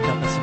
tetaplah